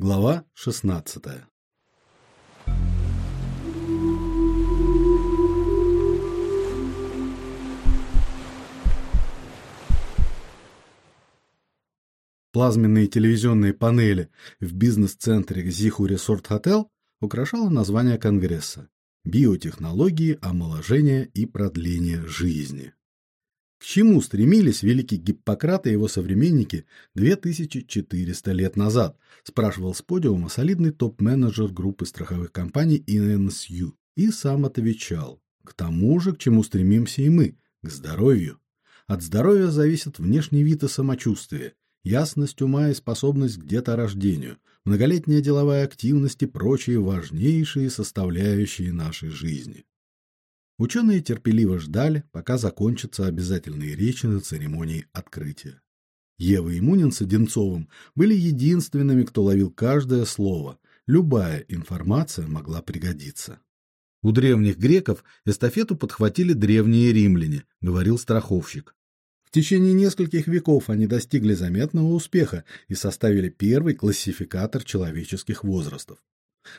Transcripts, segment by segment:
Глава 16. Плазменные телевизионные панели в бизнес-центре Зиху Resort Hotel украшало название конгресса Биотехнологии омоложения и продления жизни. К чему стремились великий Гиппократ и его современники 2400 лет назад, спрашивал с подиума солидный топ-менеджер группы страховых компаний INSU и сам отвечал: к тому же, к чему стремимся и мы, к здоровью. От здоровья зависит внешний вид и самочувствие, ясность ума и способность к деторождению, многолетняя деловая активность и прочие важнейшие составляющие нашей жизни. Ученые терпеливо ждали, пока закончатся обязательные речи на церемонии открытия. Ева и Мунин с Одинцовым были единственными, кто ловил каждое слово. Любая информация могла пригодиться. У древних греков эстафету подхватили древние римляне, говорил страховщик. В течение нескольких веков они достигли заметного успеха и составили первый классификатор человеческих возрастов.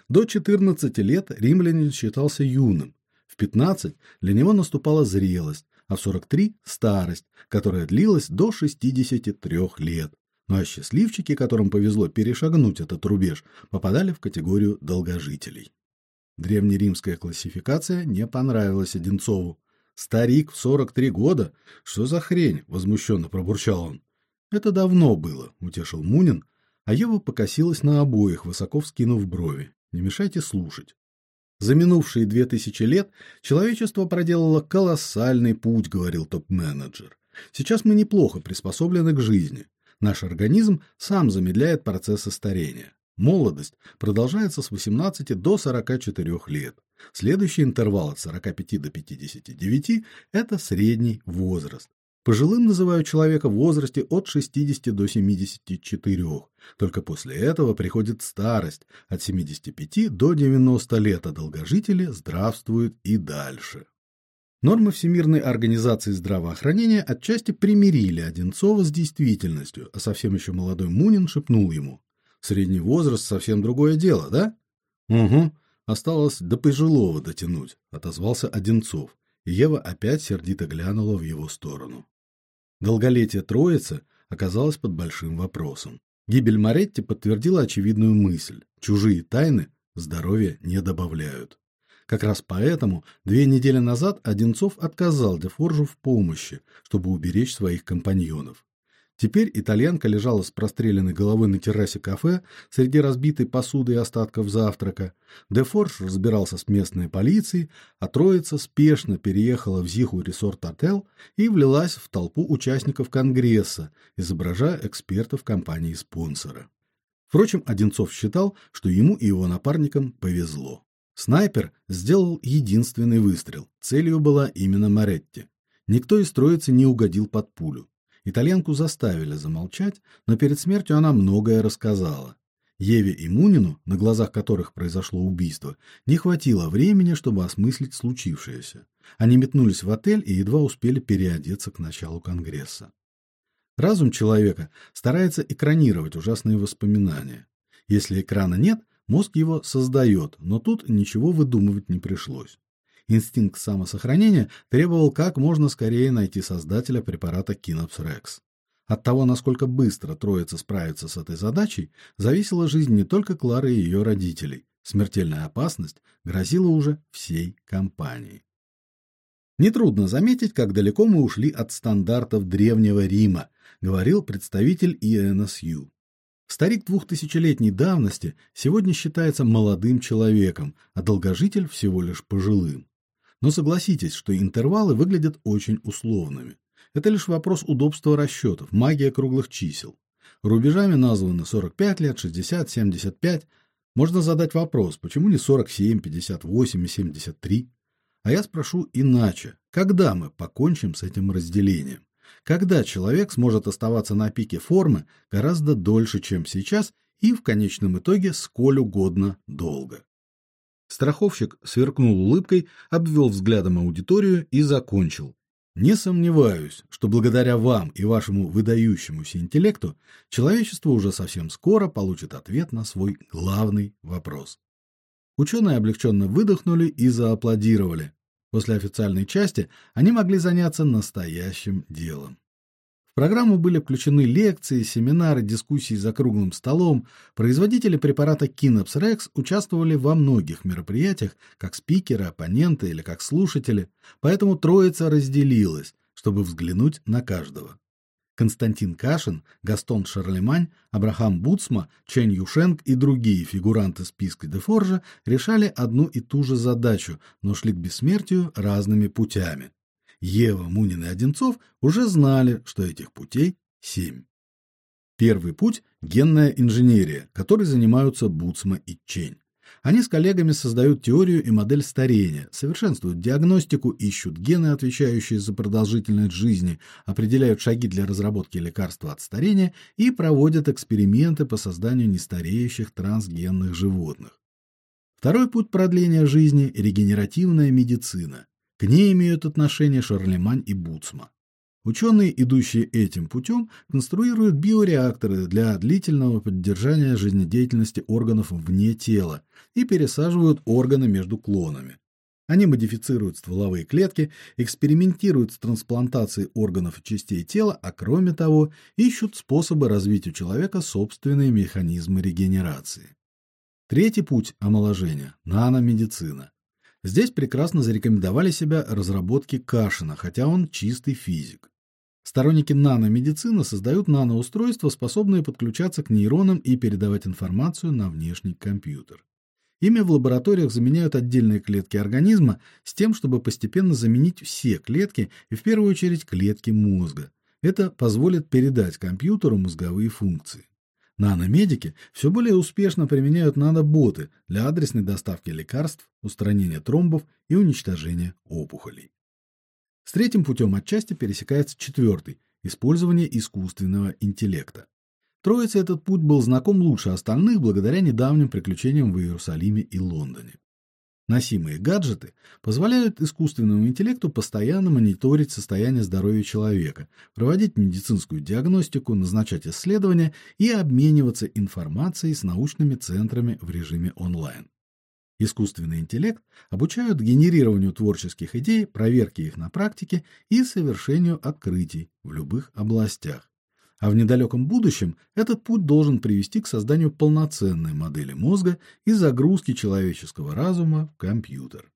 До 14 лет римлянин считался юным, 15 для него наступала зрелость, а в 43 старость, которая длилась до 63 лет. Ну а счастливчики, которым повезло перешагнуть этот рубеж, попадали в категорию долгожителей. Древнеримская классификация не понравилась Одинцову. Старик в 43 года, что за хрень, возмущенно пробурчал он. Это давно было, утешил Мунин, а Ева покосилась на обоих, высоко вскинув брови. Не мешайте слушать. За минувшие две тысячи лет человечество проделало колоссальный путь, говорил топ-менеджер. Сейчас мы неплохо приспособлены к жизни. Наш организм сам замедляет процессы старения. Молодость продолжается с 18 до 44 лет. Следующий интервал от 45 до 59 это средний возраст. Пожилым называют человека в возрасте от 60 до 74. Только после этого приходит старость от 75 до 90 лет, а долгожители здравствуют и дальше. Нормы Всемирной организации здравоохранения отчасти примирили Одинцова с действительностью, а совсем еще молодой Мунин шепнул ему: "Средний возраст совсем другое дело, да?" "Угу, осталось до пожилого дотянуть", отозвался Одинцов. Ева опять сердито глянула в его сторону. Долголетие троицы оказалось под большим вопросом. Гибель Маретти подтвердила очевидную мысль: чужие тайны здоровья не добавляют. Как раз поэтому две недели назад Одинцов отказал Дефоржу в помощи, чтобы уберечь своих компаньонов. Теперь итальянка лежала с простреленной головой на террасе кафе среди разбитой посуды и остатков завтрака. Дефорж разбирался с местной полицией, а троица спешно переехала в Зиху Resort Hotel и влилась в толпу участников конгресса, изображая экспертов компании-спонсора. Впрочем, Одинцов считал, что ему и его напарникам повезло. Снайпер сделал единственный выстрел. Целью была именно Маретти. Никто из троицы не угодил под пулю. Итальянку заставили замолчать, но перед смертью она многое рассказала. Еве и Мунину, на глазах которых произошло убийство, не хватило времени, чтобы осмыслить случившееся. Они метнулись в отель и едва успели переодеться к началу конгресса. Разум человека старается экранировать ужасные воспоминания. Если экрана нет, мозг его создает, но тут ничего выдумывать не пришлось. Инстинкт самосохранения требовал как можно скорее найти создателя препарата Кинопс Рекс. От того, насколько быстро троица справится с этой задачей, зависела жизнь не только Клары и ее родителей. Смертельная опасность грозила уже всей компании. Нетрудно заметить, как далеко мы ушли от стандартов древнего Рима, говорил представитель ИНСЮ. Старик двухтысячелетней давности сегодня считается молодым человеком, а долгожитель всего лишь пожилым. Но согласитесь, что интервалы выглядят очень условными. Это лишь вопрос удобства расчетов, магия круглых чисел. Рубежами названы 45 лет, 60, 75. Можно задать вопрос, почему не 47, 58 и 73? А я спрошу иначе: когда мы покончим с этим разделением? Когда человек сможет оставаться на пике формы гораздо дольше, чем сейчас, и в конечном итоге сколь угодно долго? Страховщик сверкнул улыбкой, обвел взглядом аудиторию и закончил. Не сомневаюсь, что благодаря вам и вашему выдающемуся интеллекту человечество уже совсем скоро получит ответ на свой главный вопрос. Ученые облегченно выдохнули и зааплодировали. После официальной части они могли заняться настоящим делом. Программу были включены лекции, семинары, дискуссии за круглым столом. Производители препарата Кинопс Рекс участвовали во многих мероприятиях как спикеры, оппоненты или как слушатели, поэтому троица разделилась, чтобы взглянуть на каждого. Константин Кашин, Гастон Шарлемань, Абрахам Буцма, Чен Юшенк и другие фигуранты списка Дефоржа решали одну и ту же задачу, но шли к бессмертию разными путями. Ева, Мунин и Одинцов уже знали, что этих путей семь. Первый путь генная инженерия, которой занимаются Буцма и Чень. Они с коллегами создают теорию и модель старения, совершенствуют диагностику, ищут гены, отвечающие за продолжительность жизни, определяют шаги для разработки лекарства от старения и проводят эксперименты по созданию нестареющих трансгенных животных. Второй путь продления жизни регенеративная медицина. К ней имеют отношение Шарлемань и Буцма. Ученые, идущие этим путем, конструируют биореакторы для длительного поддержания жизнедеятельности органов вне тела и пересаживают органы между клонами. Они модифицируют стволовые клетки, экспериментируют с трансплантацией органов и частей тела, а кроме того, ищут способы развить у человека собственные механизмы регенерации. Третий путь омоложения наномедицина. Здесь прекрасно зарекомендовали себя разработки Кашина, хотя он чистый физик. Сторонники наномедицины создают наноустройства, способные подключаться к нейронам и передавать информацию на внешний компьютер. Ими в лабораториях заменяют отдельные клетки организма с тем, чтобы постепенно заменить все клетки и в первую очередь клетки мозга. Это позволит передать компьютеру мозговые функции. Наномедики все более успешно применяют наноботы для адресной доставки лекарств, устранения тромбов и уничтожения опухолей. С третьим путем отчасти пересекается четвертый – использование искусственного интеллекта. Троице этот путь был знаком лучше остальных благодаря недавним приключениям в Иерусалиме и Лондоне. Носимые гаджеты позволяют искусственному интеллекту постоянно мониторить состояние здоровья человека, проводить медицинскую диагностику, назначать исследования и обмениваться информацией с научными центрами в режиме онлайн. Искусственный интеллект обучают генерированию творческих идей, проверке их на практике и совершению открытий в любых областях. А в недалеком будущем этот путь должен привести к созданию полноценной модели мозга и загрузке человеческого разума в компьютер.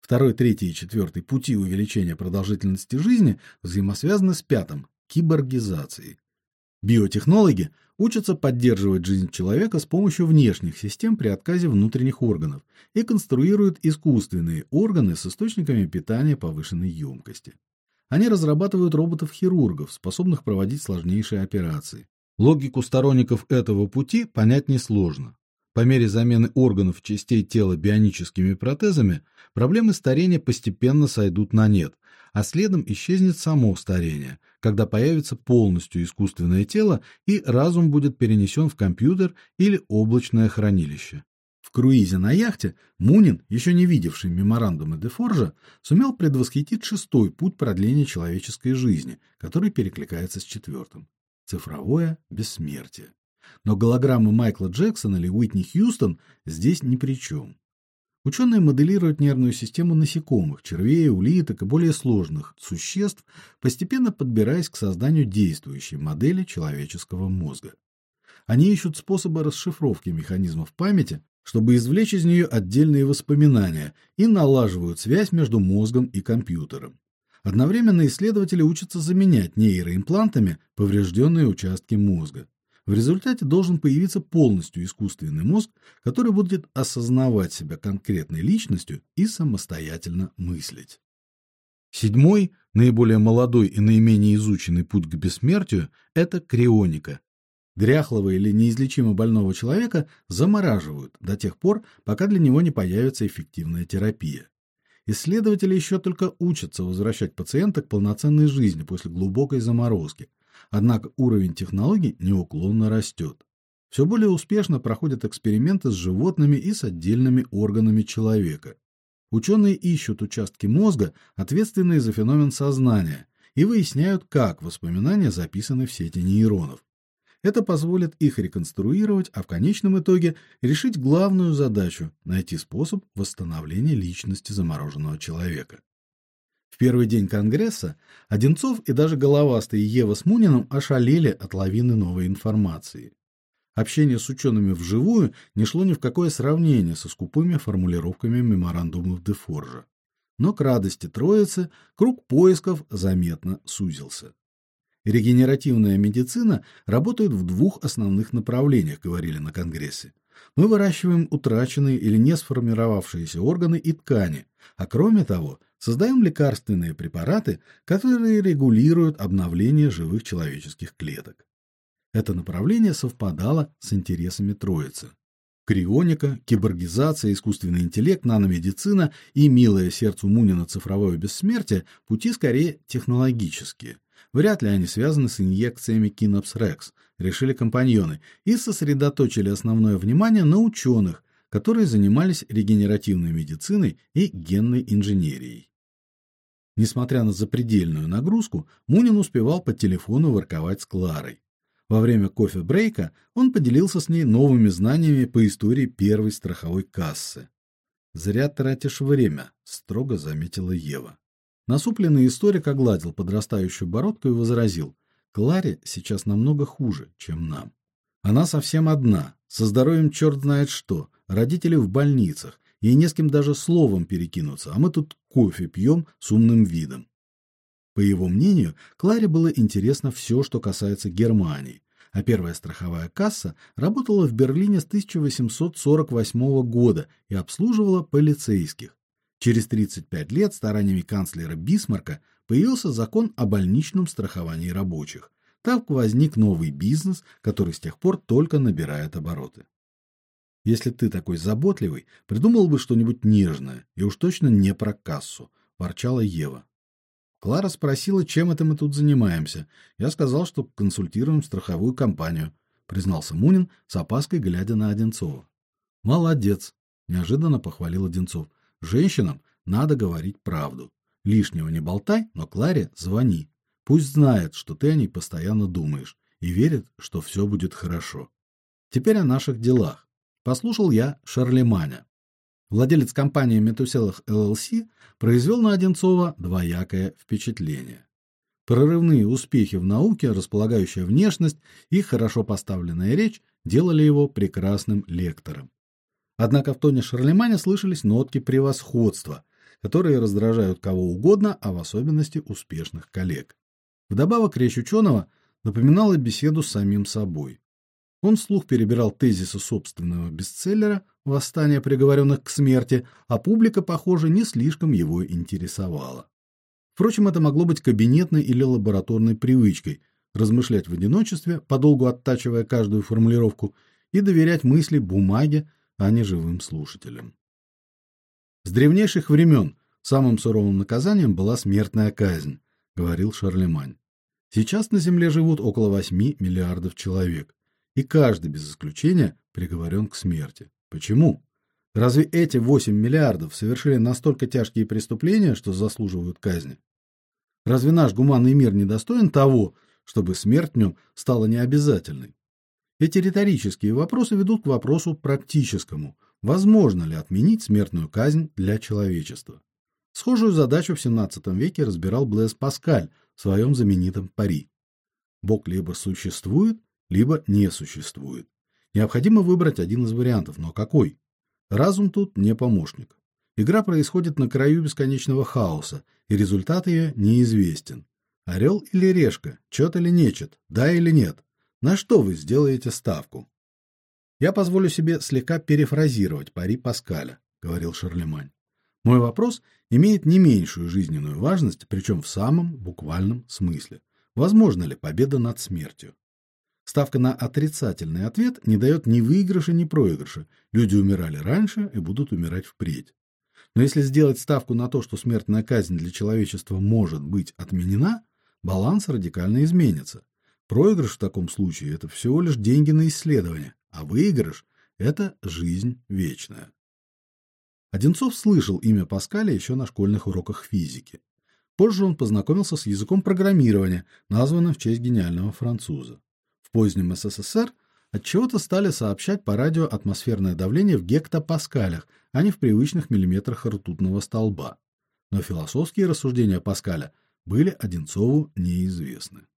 Второй, третий и четвертый пути увеличения продолжительности жизни взаимосвязаны с пятым киборгизацией. Биотехнологи учатся поддерживать жизнь человека с помощью внешних систем при отказе внутренних органов и конструируют искусственные органы с источниками питания повышенной емкости. Они разрабатывают роботов-хирургов, способных проводить сложнейшие операции. Логику сторонников этого пути понять несложно. По мере замены органов частей тела бионическими протезами, проблемы старения постепенно сойдут на нет, а следом исчезнет само старение, когда появится полностью искусственное тело и разум будет перенесен в компьютер или облачное хранилище. В круизе на яхте Мунин, еще не видевший меморандума де Форжа, сумел предвосхитить шестой путь продления человеческой жизни, который перекликается с четвертым – цифровое бессмертие. Но голограммы Майкла Джексона или Уитни Хьюстон здесь ни при чем. Ученые моделируют нервную систему насекомых, червей, улиток и более сложных существ, постепенно подбираясь к созданию действующей модели человеческого мозга. Они ищут способы расшифровки механизмов памяти, чтобы извлечь из нее отдельные воспоминания и налаживают связь между мозгом и компьютером. Одновременно исследователи учатся заменять нейроимплантами поврежденные участки мозга. В результате должен появиться полностью искусственный мозг, который будет осознавать себя конкретной личностью и самостоятельно мыслить. Седьмой, наиболее молодой и наименее изученный путь к бессмертию это крионика, Дряхлого или неизлечимо больного человека замораживают до тех пор, пока для него не появится эффективная терапия. Исследователи еще только учатся возвращать пациента к полноценной жизни после глубокой заморозки. Однако уровень технологий неуклонно растет. Все более успешно проходят эксперименты с животными и с отдельными органами человека. Ученые ищут участки мозга, ответственные за феномен сознания, и выясняют, как воспоминания записаны в сети нейронов. Это позволит их реконструировать, а в конечном итоге решить главную задачу найти способ восстановления личности замороженного человека. В первый день конгресса Одинцов и даже головастый Ева с Муниным ошалели от лавины новой информации. Общение с учеными вживую не шло ни в какое сравнение со скупыми формулировками меморандумов де Форжа. Но к радости троицы круг поисков заметно сузился. Регенеративная медицина работает в двух основных направлениях, говорили на конгрессе. Мы выращиваем утраченные или не сформировавшиеся органы и ткани, а кроме того, создаем лекарственные препараты, которые регулируют обновление живых человеческих клеток. Это направление совпадало с интересами Троицы. Крионика, киборгизация, искусственный интеллект, наномедицина и милое сердцу Мунина цифровое бессмертие пути скорее технологические. Вряд ли они связаны с инъекциями Кинопс Рекс, решили компаньоны, и сосредоточили основное внимание на ученых, которые занимались регенеративной медициной и генной инженерией. Несмотря на запредельную нагрузку, Мунин успевал по телефону ворковать с Кларой. Во время кофе-брейка он поделился с ней новыми знаниями по истории первой страховой кассы. Зря тратишь время, строго заметила Ева. Насупленный историк огладил подрастающую бородку и возразил: "Кларе сейчас намного хуже, чем нам. Она совсем одна, со здоровьем черт знает что, родители в больницах, ей не с кем даже словом перекинуться, а мы тут кофе пьем с умным видом. По его мнению, Кларе было интересно все, что касается Германии, а первая страховая касса работала в Берлине с 1848 года и обслуживала полицейских. Через 35 лет стараниями канцлера Бисмарка появился закон о больничном страховании рабочих. Так возник новый бизнес, который с тех пор только набирает обороты. Если ты такой заботливый, придумал бы что-нибудь нежное, и уж точно не про кассу, ворчала Ева. Клара спросила, чем это мы тут занимаемся. Я сказал, что консультируем страховую компанию, признался Мунин, с опаской глядя на Одинцова. Молодец, неожиданно похвалил Одинцов. Женщинам надо говорить правду. Лишнего не болтай, но Кларе звони. Пусть знает, что ты о ней постоянно думаешь и верит, что все будет хорошо. Теперь о наших делах. Послушал я Шарлеманя. Владелец компании Метуселах ЛЛС произвел на Одинцова двоякое впечатление. Прорывные успехи в науке, располагающая внешность и хорошо поставленная речь делали его прекрасным лектором. Однако в тоне Шарлеманя слышались нотки превосходства, которые раздражают кого угодно, а в особенности успешных коллег. Вдобавок речь ученого напоминала беседу с самим собой. Он вслух перебирал тезисы собственного бестселлера Восстание приговоренных к смерти, а публика, похоже, не слишком его интересовала. Впрочем, это могло быть кабинетной или лабораторной привычкой размышлять в одиночестве, подолгу оттачивая каждую формулировку, и доверять мысли бумаге, а не живым слушателям. С древнейших времен самым суровым наказанием была смертная казнь, говорил Шарлемань. Сейчас на земле живут около 8 миллиардов человек и каждый без исключения приговорен к смерти. Почему? Разве эти 8 миллиардов совершили настолько тяжкие преступления, что заслуживают казни? Разве наш гуманный мир не достоин того, чтобы смерть в нем стала необязательной? Эти риторические вопросы ведут к вопросу практическому: возможно ли отменить смертную казнь для человечества? Схожую задачу в XVII веке разбирал Блэс Паскаль в своем знаменитом пари. Бог либо существует, либо не существует. Необходимо выбрать один из вариантов, но какой? Разум тут не помощник. Игра происходит на краю бесконечного хаоса, и результат ее неизвестен. Орел или решка, чет или нечет, да или нет. На что вы сделаете ставку? Я позволю себе слегка перефразировать пари Паскаля, говорил Шарлемань. Мой вопрос имеет не меньшую жизненную важность, причем в самом буквальном смысле. Возможно ли победа над смертью? Ставка на отрицательный ответ не дает ни выигрыша, ни проигрыша. Люди умирали раньше и будут умирать впредь. Но если сделать ставку на то, что смертная казнь для человечества может быть отменена, баланс радикально изменится. Проигрыш в таком случае это всего лишь деньги на исследование, а выигрыш это жизнь вечная. Одинцов слышал имя Паскаля еще на школьных уроках физики. Позже он познакомился с языком программирования, названным в честь гениального француза. В позднем СССР от чего-то стали сообщать по радио атмосферное давление в гектопаскалях, а не в привычных миллиметрах ртутного столба. Но философские рассуждения Паскаля были Одинцову неизвестны.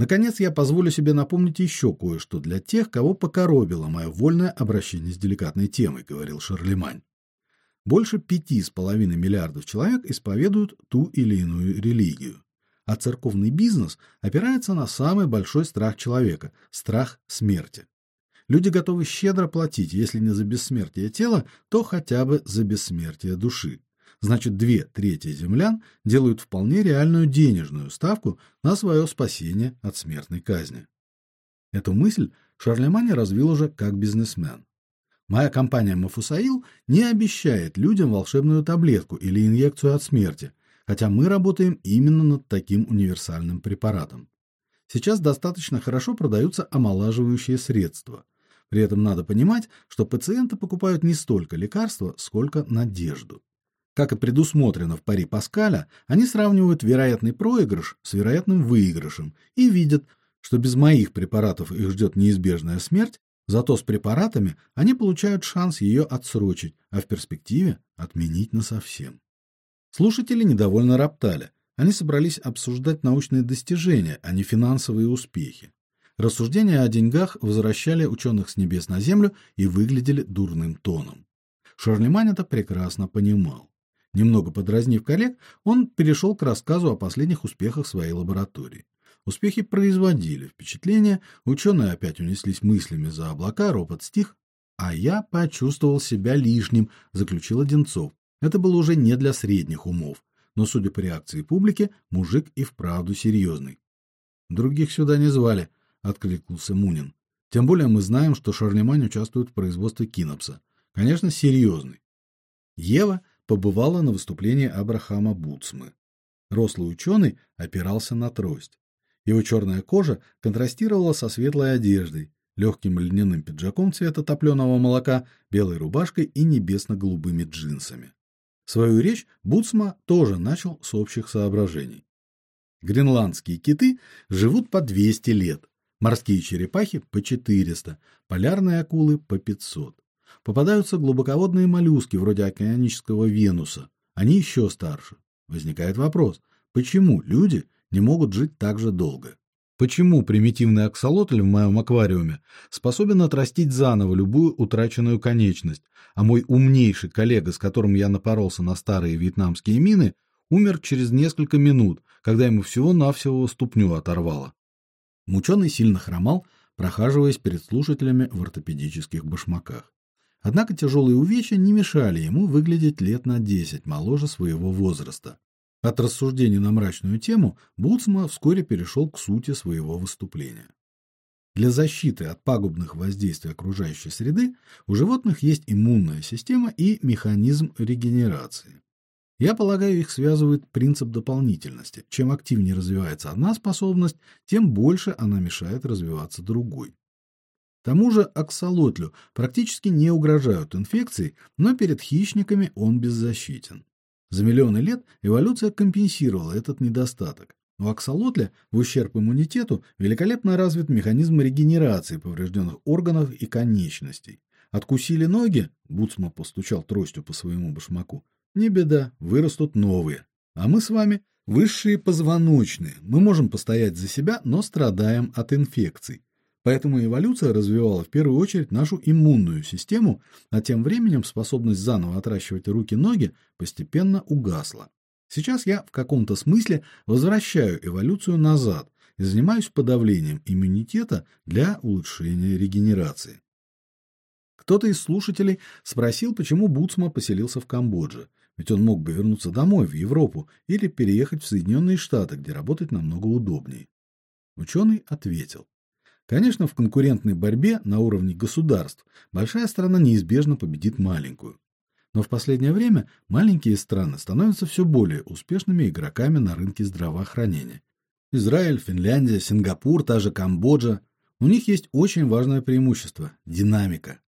Наконец, я позволю себе напомнить еще кое-что для тех, кого покоробило мое вольное обращение с деликатной темой, говорил Шарлемань. Больше пяти с половиной миллиардов человек исповедуют ту или иную религию. А церковный бизнес опирается на самый большой страх человека страх смерти. Люди готовы щедро платить, если не за бессмертие тела, то хотя бы за бессмертие души. Значит, две трети землян делают вполне реальную денежную ставку на свое спасение от смертной казни. Эту мысль Шарлемань развил уже как бизнесмен. Моя компания Мафусаил не обещает людям волшебную таблетку или инъекцию от смерти, хотя мы работаем именно над таким универсальным препаратом. Сейчас достаточно хорошо продаются омолаживающие средства. При этом надо понимать, что пациенты покупают не столько лекарства, сколько надежду. Как и предусмотрено в пари Паскаля, они сравнивают вероятный проигрыш с вероятным выигрышем и видят, что без моих препаратов их ждет неизбежная смерть, Зато с препаратами они получают шанс ее отсрочить, а в перспективе отменить насовсем. Слушатели недовольно роптали. Они собрались обсуждать научные достижения, а не финансовые успехи. Рассуждения о деньгах возвращали ученых с небес на землю и выглядели дурным тоном. Шарлемань это прекрасно понимал. Немного подразнив коллег, он перешел к рассказу о последних успехах своей лаборатории. Успехи производили впечатление, ученые опять унеслись мыслями за облака, ропот стих, а я почувствовал себя лишним, заключил Одинцов. Это было уже не для средних умов, но судя по реакции публики, мужик и вправду серьезный. Других сюда не звали, откликнулся Мунин. Тем более мы знаем, что Шарлемань участвует в производстве кинопса. Конечно, серьезный. Ева побывала на выступлении Абрахама Буцмы. Рослый ученый опирался на трость. Его черная кожа контрастировала со светлой одеждой, легким льняным пиджаком цвета топленого молока, белой рубашкой и небесно-голубыми джинсами. Свою речь Буцма тоже начал с общих соображений. Гренландские киты живут по 200 лет, морские черепахи по 400, полярные акулы по 500. Попадаются глубоководные моллюски вроде океанического Венуса, они еще старше. Возникает вопрос: почему люди не могут жить так же долго. Почему примитивный аксолотль в моем аквариуме способен отрастить заново любую утраченную конечность, а мой умнейший коллега, с которым я напоролся на старые вьетнамские мины, умер через несколько минут, когда ему всего-навсего ступню оторвало. Мученый сильно хромал, прохаживаясь перед слушателями в ортопедических башмаках. Однако тяжелые увечья не мешали ему выглядеть лет на десять моложе своего возраста. От рассуждений на мрачную тему Буцма вскоре перешел к сути своего выступления. Для защиты от пагубных воздействий окружающей среды у животных есть иммунная система и механизм регенерации. Я полагаю, их связывает принцип дополнительности. Чем активнее развивается одна способность, тем больше она мешает развиваться другой. Тому же аксолотлю практически не угрожают инфекции, но перед хищниками он беззащитен. За миллионы лет эволюция компенсировала этот недостаток. У аксолотля в ущерб иммунитету великолепно развит механизм регенерации поврежденных органов и конечностей. Откусили ноги, Буцма постучал тростью по своему башмаку. Не беда, вырастут новые. А мы с вами высшие позвоночные. Мы можем постоять за себя, но страдаем от инфекций. Поэтому эволюция развивала в первую очередь нашу иммунную систему, а тем временем способность заново отращивать руки-ноги постепенно угасла. Сейчас я в каком-то смысле возвращаю эволюцию назад и занимаюсь подавлением иммунитета для улучшения регенерации. Кто-то из слушателей спросил, почему Буцма поселился в Камбодже, ведь он мог бы вернуться домой в Европу или переехать в Соединенные Штаты, где работать намного удобнее. Ученый ответил: Конечно, в конкурентной борьбе на уровне государств большая страна неизбежно победит маленькую. Но в последнее время маленькие страны становятся все более успешными игроками на рынке здравоохранения. Израиль, Финляндия, Сингапур, та же Камбоджа. У них есть очень важное преимущество динамика.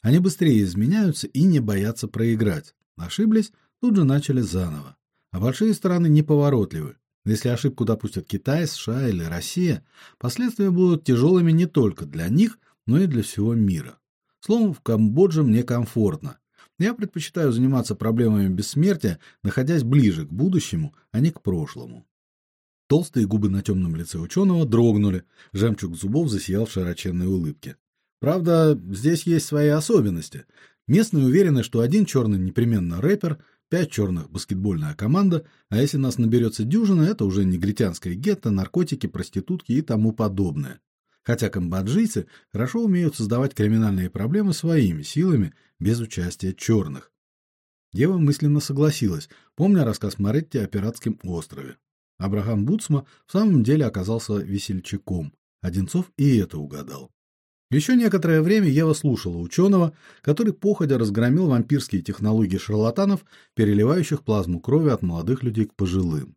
Они быстрее изменяются и не боятся проиграть. Ошиблись, тут же начали заново. А большие страны неповоротливы. Если ошибку допустят Китай, США или Россия, последствия будут тяжелыми не только для них, но и для всего мира. Словом, в Камбодже мне комфортно. Я предпочитаю заниматься проблемами бессмертия, находясь ближе к будущему, а не к прошлому. Толстые губы на темном лице ученого дрогнули, жемчуг зубов засиял в широченной улыбке. Правда, здесь есть свои особенности. Местные уверены, что один черный непременно рэпер, пять черных баскетбольная команда, а если нас наберется дюжина, это уже негритянское гетто, наркотики, проститутки и тому подобное. Хотя камбоджийцы хорошо умеют создавать криминальные проблемы своими силами, без участия черных. Ева мысленно согласилась, помня рассказ Маретти о пиратском острове. Абрахам Буцма в самом деле оказался весельчаком. Одинцов и это угадал. Еще некоторое время Ева слушала ученого, который походя разгромил вампирские технологии шарлатанов, переливающих плазму крови от молодых людей к пожилым.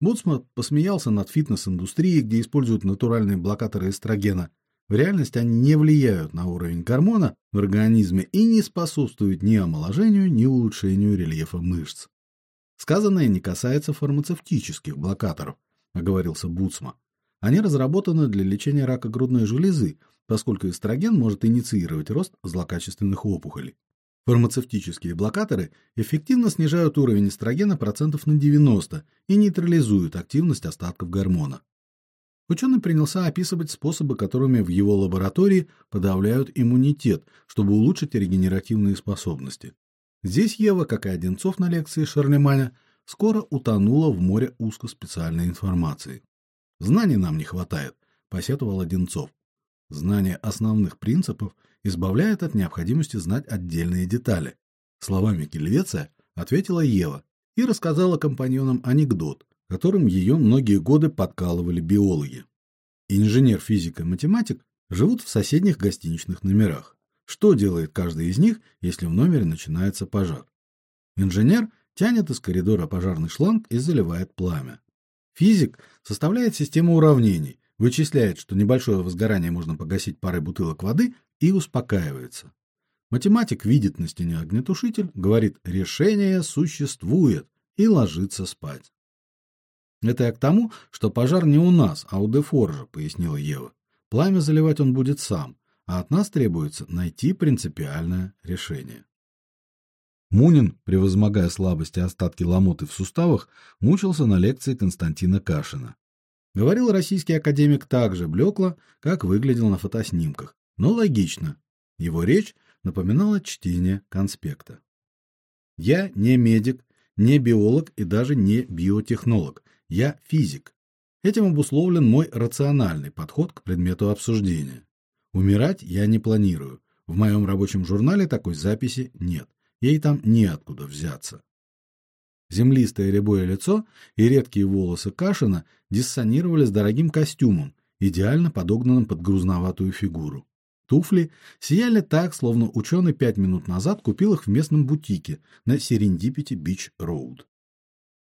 Буцма посмеялся над фитнес-индустрией, где используют натуральные блокаторы эстрогена. В реальности они не влияют на уровень гормона в организме и не способствуют ни омоложению, ни улучшению рельефа мышц. Сказанное не касается фармацевтических блокаторов, оговорился Буцма. Они разработаны для лечения рака грудной железы, поскольку эстроген может инициировать рост злокачественных опухолей. Фармацевтические блокаторы эффективно снижают уровень эстрогена процентов на 90 и нейтрализуют активность остатков гормона. Ученый принялся описывать способы, которыми в его лаборатории подавляют иммунитет, чтобы улучшить регенеративные способности. Здесь Ева, как и Одинцов на лекции Шарлеманя, скоро утонула в море узкоспециальной информации. Знаний нам не хватает, посетовал Одинцов. Знание основных принципов избавляет от необходимости знать отдельные детали. Словами Кельвеция ответила Ева и рассказала компаньонам анекдот, которым ее многие годы подкалывали биологи. Инженер, физик и математик живут в соседних гостиничных номерах. Что делает каждый из них, если в номере начинается пожар? Инженер тянет из коридора пожарный шланг и заливает пламя. Физик составляет систему уравнений, вычисляет, что небольшое возгорание можно погасить парой бутылок воды и успокаивается. Математик видит на стене огнетушитель, говорит: "Решение существует" и ложится спать. Это я к тому, что пожар не у нас, а у Дефоржа, пояснила Ева. Пламя заливать он будет сам, а от нас требуется найти принципиальное решение. Мунин, превозмогая слабости и остатки ломоты в суставах, мучился на лекции Константина Кашина. Говорил российский академик так же блекло, как выглядел на фотоснимках, но логично. Его речь напоминала чтение конспекта. Я не медик, не биолог и даже не биотехнолог. Я физик. Этим обусловлен мой рациональный подход к предмету обсуждения. Умирать я не планирую. В моем рабочем журнале такой записи нет. Ей там неоткуда взяться. Землистое рябое лицо и редкие волосы Кашина диссонировали с дорогим костюмом, идеально подогнанным под грузноватую фигуру. Туфли сияли так, словно ученый пять минут назад купил их в местном бутике на Серендипити Бич Роуд.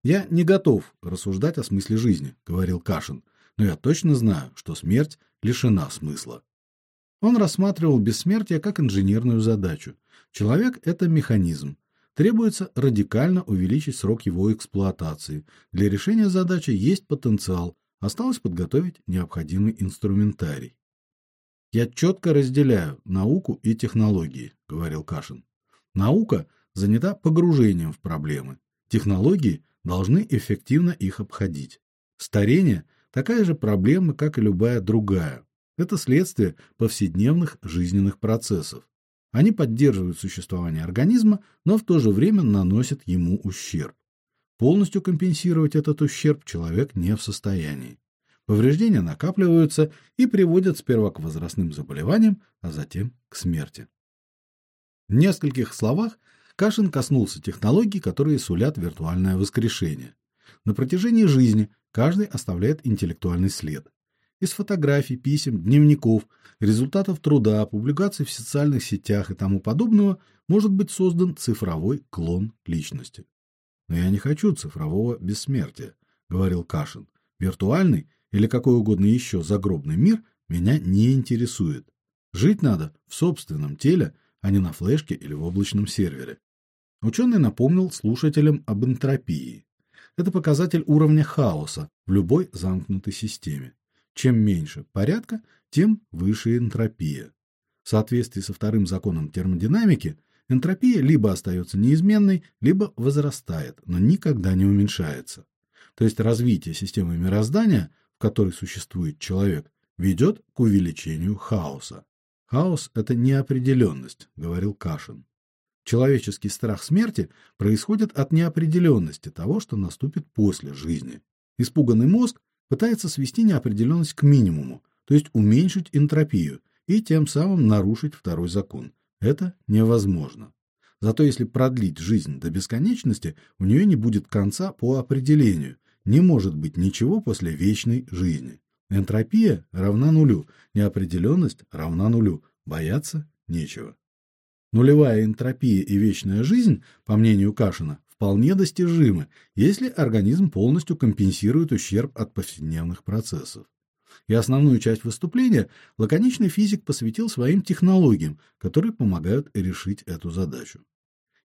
Я не готов рассуждать о смысле жизни, говорил Кашин, но я точно знаю, что смерть лишена смысла. Он рассматривал бессмертие как инженерную задачу. Человек это механизм. Требуется радикально увеличить срок его эксплуатации. Для решения задачи есть потенциал, осталось подготовить необходимый инструментарий. Я четко разделяю науку и технологии, говорил Кашин. Наука занята погружением в проблемы. Технологии должны эффективно их обходить. Старение такая же проблема, как и любая другая. Это следствие повседневных жизненных процессов. Они поддерживают существование организма, но в то же время наносят ему ущерб. Полностью компенсировать этот ущерб человек не в состоянии. Повреждения накапливаются и приводят сперва к возрастным заболеваниям, а затем к смерти. В нескольких словах Кашин коснулся технологий, которые сулят виртуальное воскрешение. На протяжении жизни каждый оставляет интеллектуальный след из фотографий, писем, дневников, результатов труда, публикаций в социальных сетях и тому подобного может быть создан цифровой клон личности. Но я не хочу цифрового бессмертия, говорил Кашин. Виртуальный или какой угодно еще загробный мир меня не интересует. Жить надо в собственном теле, а не на флешке или в облачном сервере. Ученый напомнил слушателям об энтропии. Это показатель уровня хаоса в любой замкнутой системе. Чем меньше порядка, тем выше энтропия. В соответствии со вторым законом термодинамики, энтропия либо остается неизменной, либо возрастает, но никогда не уменьшается. То есть развитие системы мироздания, в которой существует человек, ведет к увеличению хаоса. Хаос это неопределенность, говорил Кашин. Человеческий страх смерти происходит от неопределенности того, что наступит после жизни. Испуганный мозг пытается свести неопределенность к минимуму, то есть уменьшить энтропию и тем самым нарушить второй закон. Это невозможно. Зато если продлить жизнь до бесконечности, у нее не будет конца по определению. Не может быть ничего после вечной жизни. Энтропия равна нулю, неопределенность равна нулю. Бояться нечего. Нулевая энтропия и вечная жизнь, по мнению Кашина, вполне достижимы, если организм полностью компенсирует ущерб от повседневных процессов. И основную часть выступления лаконичный физик посвятил своим технологиям, которые помогают решить эту задачу.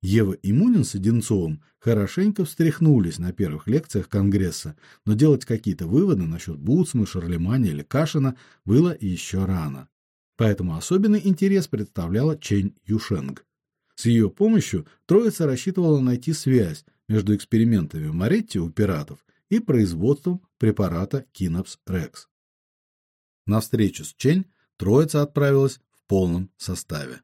Ева и Мунин с Одинцовым хорошенько встряхнулись на первых лекциях конгресса, но делать какие-то выводы насчет Буцмы, Шарлеманя или Кашина было еще рано. Поэтому особенный интерес представляла Чэнь Юшенг. С ее помощью троица рассчитывала найти связь между экспериментами Моретти у пиратов и производством препарата Кинопс Рекс. На встречу с Чэнь троица отправилась в полном составе.